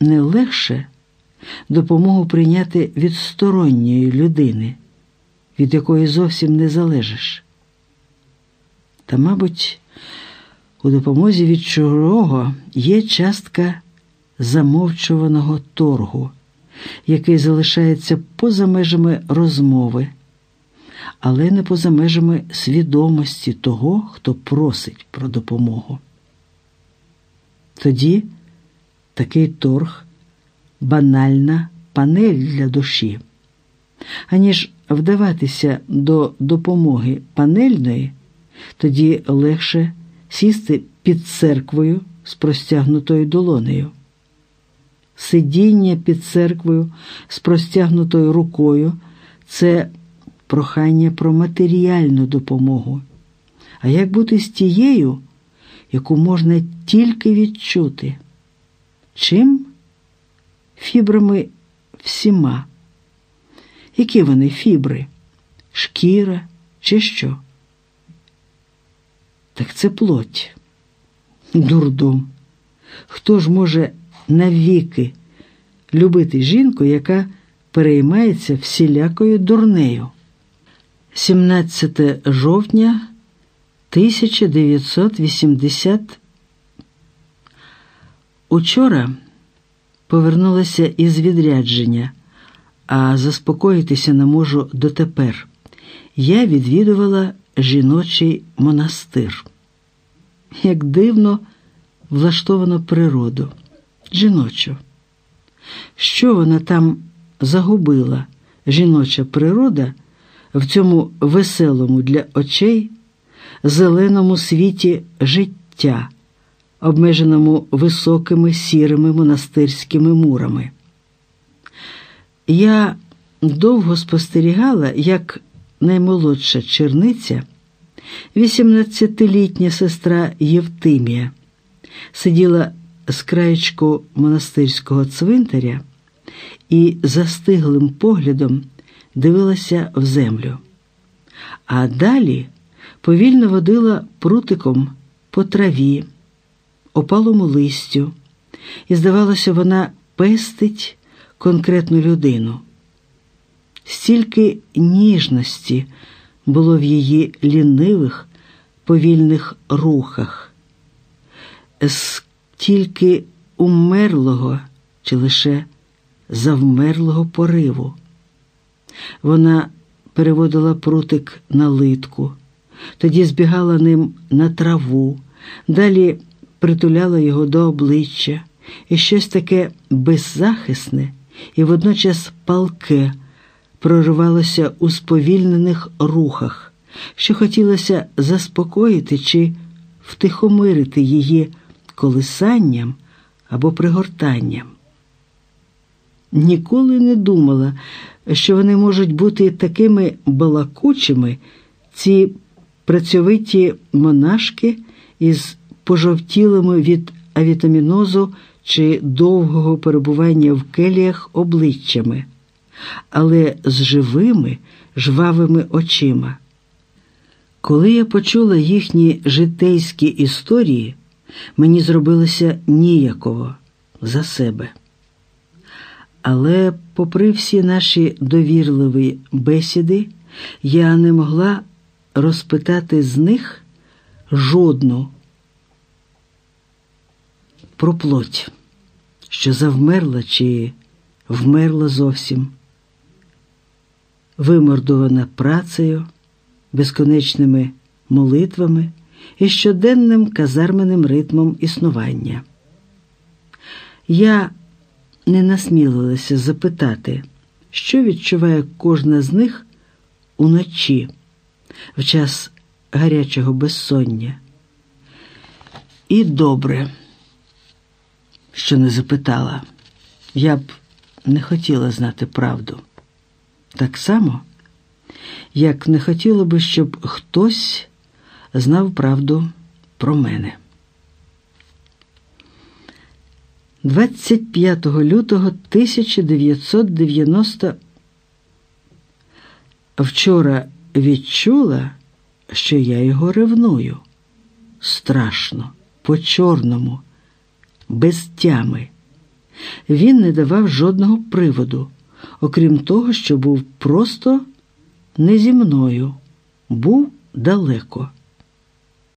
не легше допомогу прийняти від сторонньої людини, від якої зовсім не залежиш? Та, мабуть, у допомозі від чужого є частка замовчуваного торгу, який залишається поза межами розмови, але не поза межами свідомості того, хто просить про допомогу. Тоді такий торг банальна панель для душі, аніж вдаватися до допомоги панельної, тоді легше сісти під церквою з простягнутою долонею. Сидіння під церквою з простягнутою рукою це прохання про матеріальну допомогу. А як бути з тією, яку можна тільки відчути? Чим? Фібрами всіма. Які вони фібри? Шкіра чи що? Так це плоть. Дурдом. Хто ж може навіки любити жінку, яка переймається всілякою дурнею? 17 жовтня 1980 Учора повернулася із відрядження, а заспокоїтися не можу дотепер. Я відвідувала жіночий монастир. Як дивно влаштовано природу, жіночу. Що вона там загубила, жіноча природа, в цьому веселому для очей, зеленому світі життя, обмеженому високими сірими монастирськими мурами? Я довго спостерігала, як наймолодша черниця, 18-літня сестра Євтимія, сиділа з краєчку монастирського цвинтаря і застиглим поглядом дивилася в землю. А далі повільно водила прутиком по траві, опалому листю, і, здавалося, вона пестить конкретну людину. Стільки ніжності було в її лінивих, повільних рухах, стільки умерлого чи лише завмерлого пориву. Вона переводила прутик на литку, тоді збігала ним на траву, далі притуляла його до обличчя і щось таке беззахисне і водночас палке проривалося у сповільнених рухах, що хотілося заспокоїти чи втихомирити її колисанням або пригортанням. Ніколи не думала, що вони можуть бути такими балакучими, ці працьовиті монашки із пожовтілими від авітамінозу чи довгого перебування в келіях обличчями, але з живими, жвавими очима. Коли я почула їхні житейські історії, мені зробилося ніяково за себе. Але, попри всі наші довірливі бесіди, я не могла розпитати з них жодну про плоть, що завмерла чи вмерла зовсім, вимордована працею, безконечними молитвами і щоденним казарменим ритмом існування. Я не насмілилася запитати, що відчуває кожна з них уночі, в час гарячого безсоння. І добре, що не запитала, я б не хотіла знати правду. Так само, як не хотіла би, щоб хтось знав правду про мене. 25 лютого 1990 вчора відчула, що я його ревную. Страшно, по-чорному, без тями. він не давав жодного приводу, окрім того, що був просто не зі мною, був далеко.